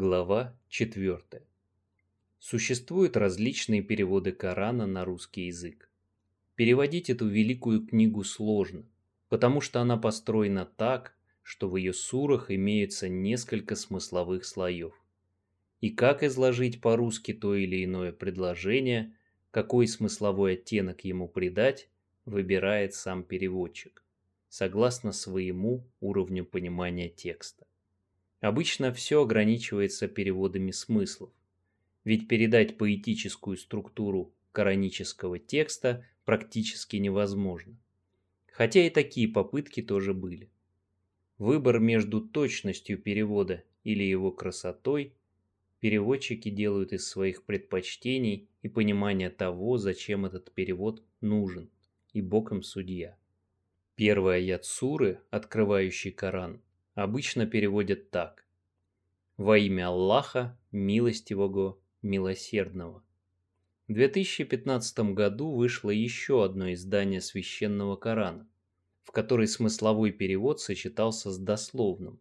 Глава 4. Существуют различные переводы Корана на русский язык. Переводить эту великую книгу сложно, потому что она построена так, что в ее сурах имеется несколько смысловых слоев. И как изложить по-русски то или иное предложение, какой смысловой оттенок ему придать, выбирает сам переводчик, согласно своему уровню понимания текста. Обычно все ограничивается переводами смыслов, ведь передать поэтическую структуру коранического текста практически невозможно. Хотя и такие попытки тоже были. Выбор между точностью перевода или его красотой переводчики делают из своих предпочтений и понимания того, зачем этот перевод нужен, и боком судья. Первый аят суры, открывающий Коран, обычно переводят так. «Во имя Аллаха, милостивого, милосердного». В 2015 году вышло еще одно издание священного Корана, в которой смысловой перевод сочетался с дословным.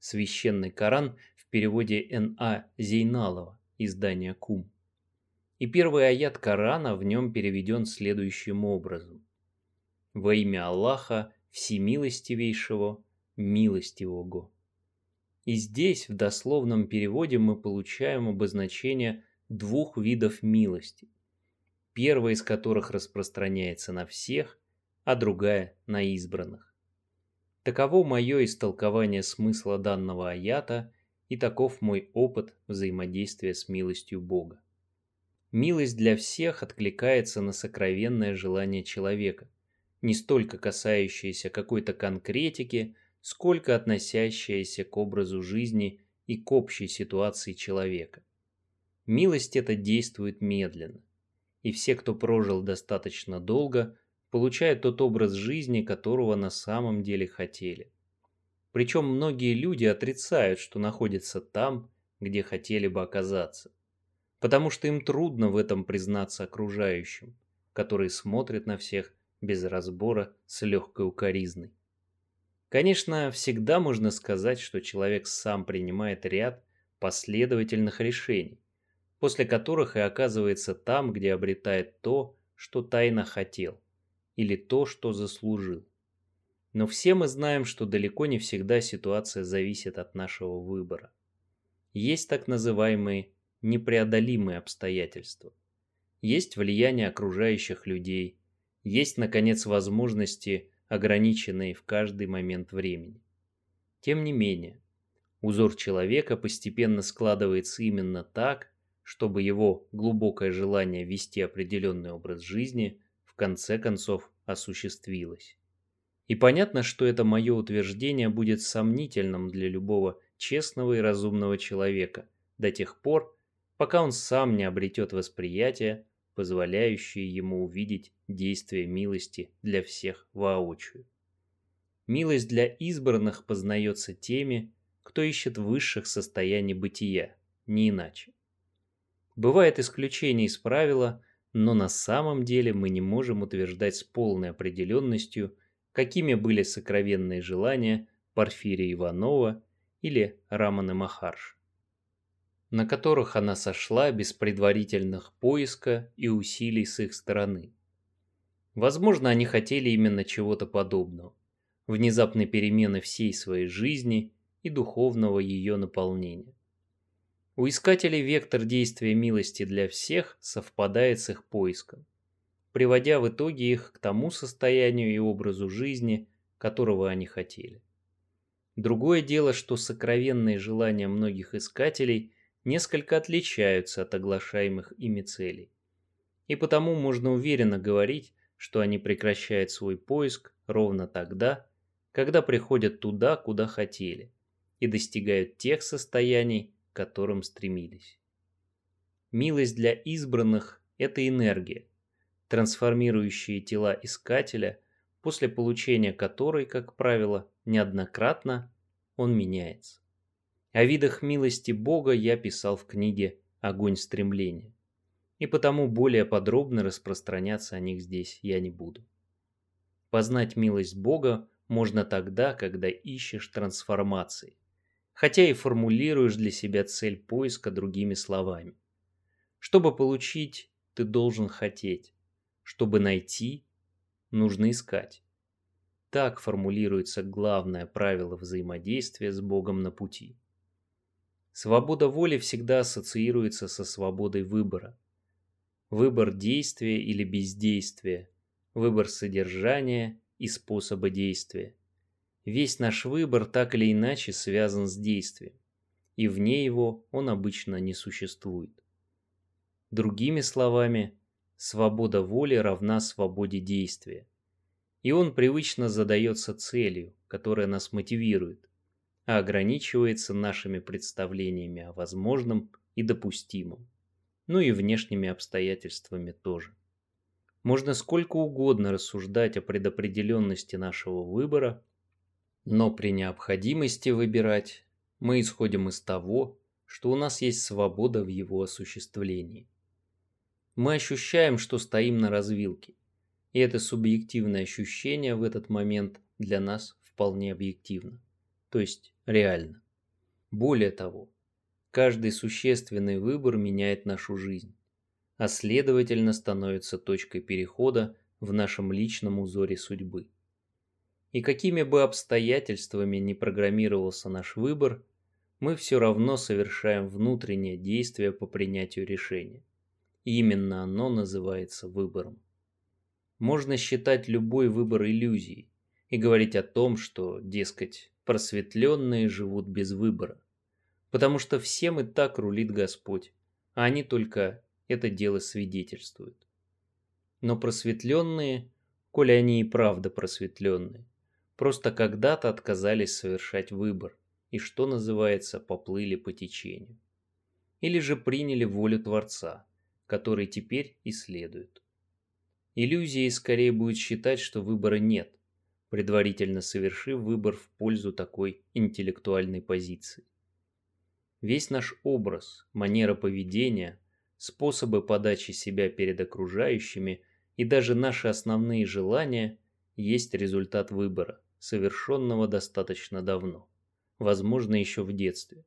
Священный Коран в переводе Н.А. Зейналова, издание Кум. И первый аят Корана в нем переведен следующим образом. «Во имя Аллаха, всемилостивейшего, милостивого. И здесь в дословном переводе мы получаем обозначение двух видов милости, первая из которых распространяется на всех, а другая на избранных. Таково мое истолкование смысла данного аята и таков мой опыт взаимодействия с милостью Бога. Милость для всех откликается на сокровенное желание человека, не столько касающееся какой-то конкретики, сколько относящаяся к образу жизни и к общей ситуации человека. Милость эта действует медленно, и все, кто прожил достаточно долго, получают тот образ жизни, которого на самом деле хотели. Причем многие люди отрицают, что находятся там, где хотели бы оказаться, потому что им трудно в этом признаться окружающим, которые смотрят на всех без разбора с легкой укоризной. Конечно, всегда можно сказать, что человек сам принимает ряд последовательных решений, после которых и оказывается там, где обретает то, что тайно хотел, или то, что заслужил. Но все мы знаем, что далеко не всегда ситуация зависит от нашего выбора. Есть так называемые непреодолимые обстоятельства. Есть влияние окружающих людей, есть, наконец, возможности ограниченные в каждый момент времени. Тем не менее, узор человека постепенно складывается именно так, чтобы его глубокое желание вести определенный образ жизни в конце концов осуществилось. И понятно, что это мое утверждение будет сомнительным для любого честного и разумного человека до тех пор, пока он сам не обретет восприятие, позволяющее ему увидеть действие милости для всех воочию. Милость для избранных познается теми, кто ищет высших состояний бытия, не иначе. Бывает исключение из правила, но на самом деле мы не можем утверждать с полной определенностью, какими были сокровенные желания Порфирия Иванова или Раманы Махарш, на которых она сошла без предварительных поиска и усилий с их стороны. Возможно, они хотели именно чего-то подобного, внезапной перемены всей своей жизни и духовного ее наполнения. У искателей вектор действия милости для всех совпадает с их поиском, приводя в итоге их к тому состоянию и образу жизни, которого они хотели. Другое дело, что сокровенные желания многих искателей несколько отличаются от оглашаемых ими целей. И потому можно уверенно говорить, что они прекращают свой поиск ровно тогда, когда приходят туда, куда хотели, и достигают тех состояний, к которым стремились. Милость для избранных – это энергия, трансформирующая тела искателя, после получения которой, как правило, неоднократно он меняется. О видах милости Бога я писал в книге «Огонь стремления» и потому более подробно распространяться о них здесь я не буду. Познать милость Бога можно тогда, когда ищешь трансформации, хотя и формулируешь для себя цель поиска другими словами. Чтобы получить, ты должен хотеть. Чтобы найти, нужно искать. Так формулируется главное правило взаимодействия с Богом на пути. Свобода воли всегда ассоциируется со свободой выбора. Выбор действия или бездействия, выбор содержания и способа действия. Весь наш выбор так или иначе связан с действием, и вне его он обычно не существует. Другими словами, свобода воли равна свободе действия. И он привычно задается целью, которая нас мотивирует, а ограничивается нашими представлениями о возможном и допустимом, ну и внешними обстоятельствами тоже. Можно сколько угодно рассуждать о предопределенности нашего выбора, но при необходимости выбирать мы исходим из того, что у нас есть свобода в его осуществлении. Мы ощущаем, что стоим на развилке, и это субъективное ощущение в этот момент для нас вполне объективно, то есть реально. Более того, каждый существенный выбор меняет нашу жизнь, а следовательно становится точкой перехода в нашем личном узоре судьбы. И какими бы обстоятельствами ни программировался наш выбор, мы все равно совершаем внутреннее действие по принятию решения. И именно оно называется выбором. Можно считать любой выбор иллюзией и говорить о том, что, дескать, просветленные живут без выбора, потому что всем и так рулит Господь, а они только это дело свидетельствуют. Но просветленные, коли они и правда просветленные, просто когда-то отказались совершать выбор и, что называется, поплыли по течению. Или же приняли волю Творца, который теперь исследует. Иллюзией скорее будет считать, что выбора нет, предварительно совершив выбор в пользу такой интеллектуальной позиции. Весь наш образ, манера поведения, способы подачи себя перед окружающими и даже наши основные желания есть результат выбора, совершенного достаточно давно, возможно, еще в детстве.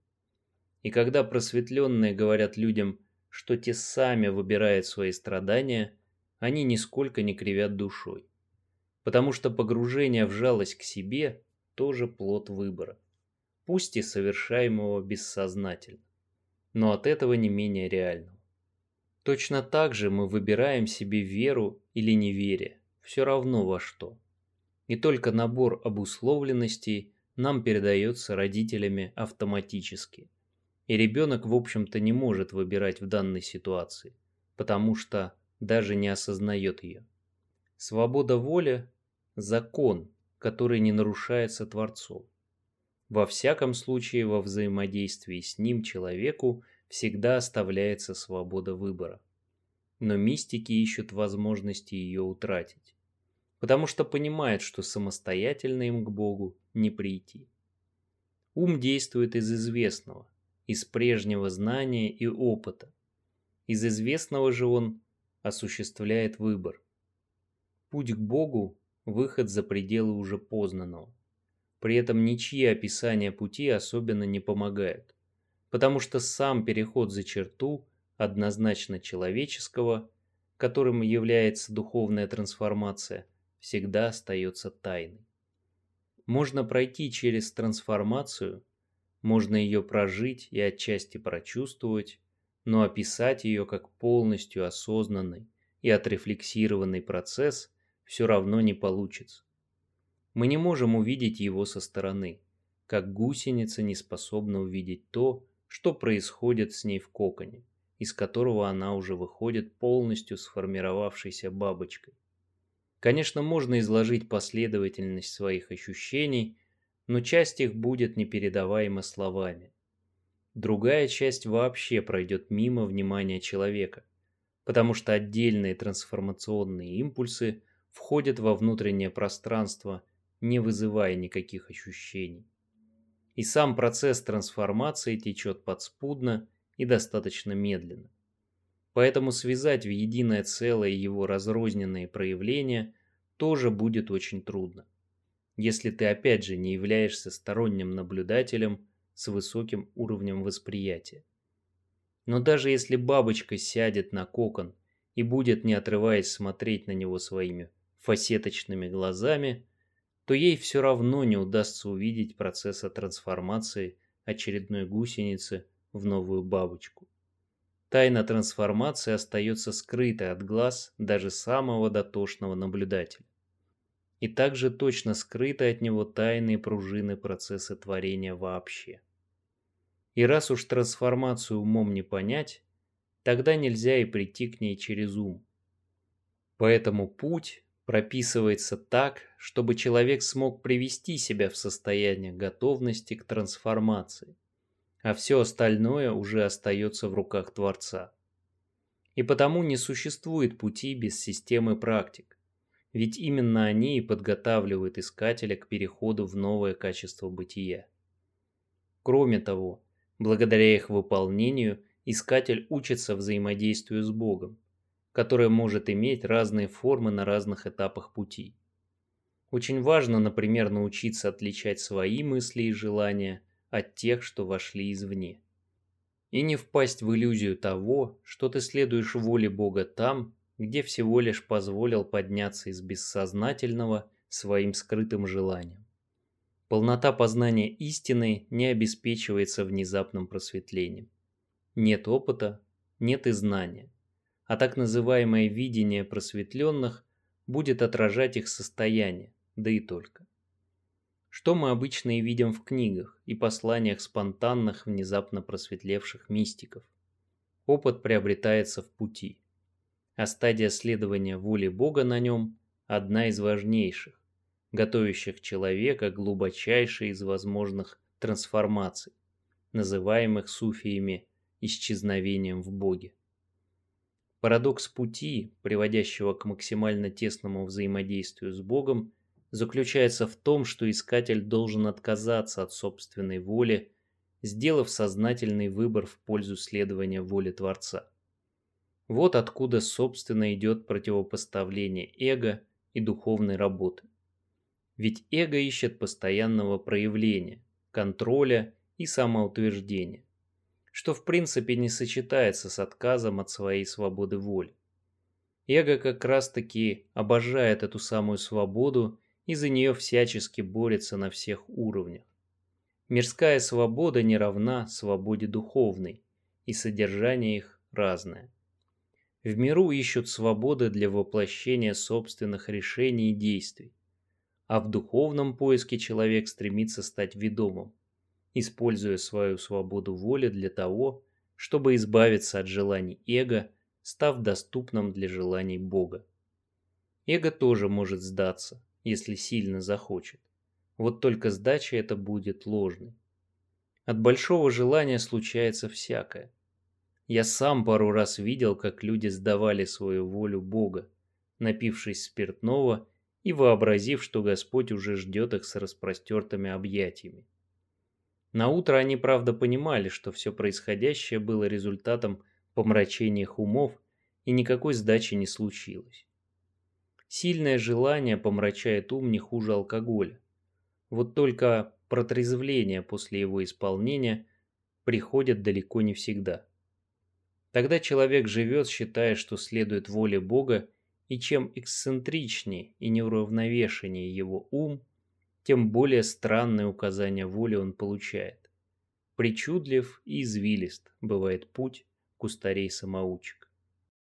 И когда просветленные говорят людям, что те сами выбирают свои страдания, они нисколько не кривят душой потому что погружение в жалость к себе тоже плод выбора, пусть и совершаемого бессознательно, но от этого не менее реального. Точно так же мы выбираем себе веру или неверие, все равно во что. И только набор обусловленностей нам передается родителями автоматически. И ребенок, в общем-то, не может выбирать в данной ситуации, потому что даже не осознает ее. Свобода воли закон, который не нарушается Творцом. Во всяком случае, во взаимодействии с ним человеку всегда оставляется свобода выбора. Но мистики ищут возможности ее утратить, потому что понимают, что самостоятельно им к Богу не прийти. Ум действует из известного, из прежнего знания и опыта. Из известного же он осуществляет выбор. Путь к Богу выход за пределы уже познанного. При этом ничьи описания пути особенно не помогают, потому что сам переход за черту однозначно человеческого, которым является духовная трансформация, всегда остается тайной. Можно пройти через трансформацию, можно ее прожить и отчасти прочувствовать, но описать ее как полностью осознанный и отрефлексированный процесс – все равно не получится. Мы не можем увидеть его со стороны, как гусеница не способна увидеть то, что происходит с ней в коконе, из которого она уже выходит полностью сформировавшейся бабочкой. Конечно, можно изложить последовательность своих ощущений, но часть их будет непередаваема словами. Другая часть вообще пройдет мимо внимания человека, потому что отдельные трансформационные импульсы входит во внутреннее пространство, не вызывая никаких ощущений. И сам процесс трансформации течет подспудно и достаточно медленно. Поэтому связать в единое целое его разрозненные проявления тоже будет очень трудно, если ты опять же не являешься сторонним наблюдателем с высоким уровнем восприятия. Но даже если бабочка сядет на кокон и будет, не отрываясь, смотреть на него своими фасеточными глазами, то ей все равно не удастся увидеть процесса трансформации очередной гусеницы в новую бабочку. Тайна трансформации остается скрытой от глаз даже самого дотошного наблюдателя. И также точно скрыты от него тайные пружины процесса творения вообще. И раз уж трансформацию умом не понять, тогда нельзя и прийти к ней через ум. Поэтому путь прописывается так, чтобы человек смог привести себя в состояние готовности к трансформации, а все остальное уже остается в руках Творца. И потому не существует пути без системы практик, ведь именно они и подготавливают искателя к переходу в новое качество бытия. Кроме того, благодаря их выполнению искатель учится взаимодействию с Богом, которое может иметь разные формы на разных этапах пути. Очень важно, например, научиться отличать свои мысли и желания от тех, что вошли извне. И не впасть в иллюзию того, что ты следуешь воле Бога там, где всего лишь позволил подняться из бессознательного своим скрытым желанием. Полнота познания истины не обеспечивается внезапным просветлением. Нет опыта, нет и знания а так называемое видение просветленных будет отражать их состояние, да и только. Что мы обычно и видим в книгах и посланиях спонтанных, внезапно просветлевших мистиков. Опыт приобретается в пути, а стадия следования воли Бога на нем – одна из важнейших, готовящих человека глубочайшей из возможных трансформаций, называемых суфиями исчезновением в Боге. Парадокс пути, приводящего к максимально тесному взаимодействию с Богом, заключается в том, что искатель должен отказаться от собственной воли, сделав сознательный выбор в пользу следования воле Творца. Вот откуда, собственно, идет противопоставление эго и духовной работы. Ведь эго ищет постоянного проявления, контроля и самоутверждения что в принципе не сочетается с отказом от своей свободы воли. Эго как раз-таки обожает эту самую свободу и за нее всячески борется на всех уровнях. Мирская свобода не равна свободе духовной, и содержание их разное. В миру ищут свободы для воплощения собственных решений и действий, а в духовном поиске человек стремится стать ведомым, используя свою свободу воли для того, чтобы избавиться от желаний эго, став доступным для желаний Бога. Эго тоже может сдаться, если сильно захочет. Вот только сдача это будет ложной. От большого желания случается всякое. Я сам пару раз видел, как люди сдавали свою волю Бога, напившись спиртного и вообразив, что Господь уже ждет их с распростертыми объятиями. На утро они, правда, понимали, что все происходящее было результатом помрачения их умов, и никакой сдачи не случилось. Сильное желание помрачает ум не хуже алкоголя. Вот только протрезвление после его исполнения приходит далеко не всегда. Тогда человек живет, считая, что следует воле Бога, и чем эксцентричнее и неуравновешеннее его ум, тем более странные указания воли он получает. Причудлив и извилист бывает путь кустарей-самоучек.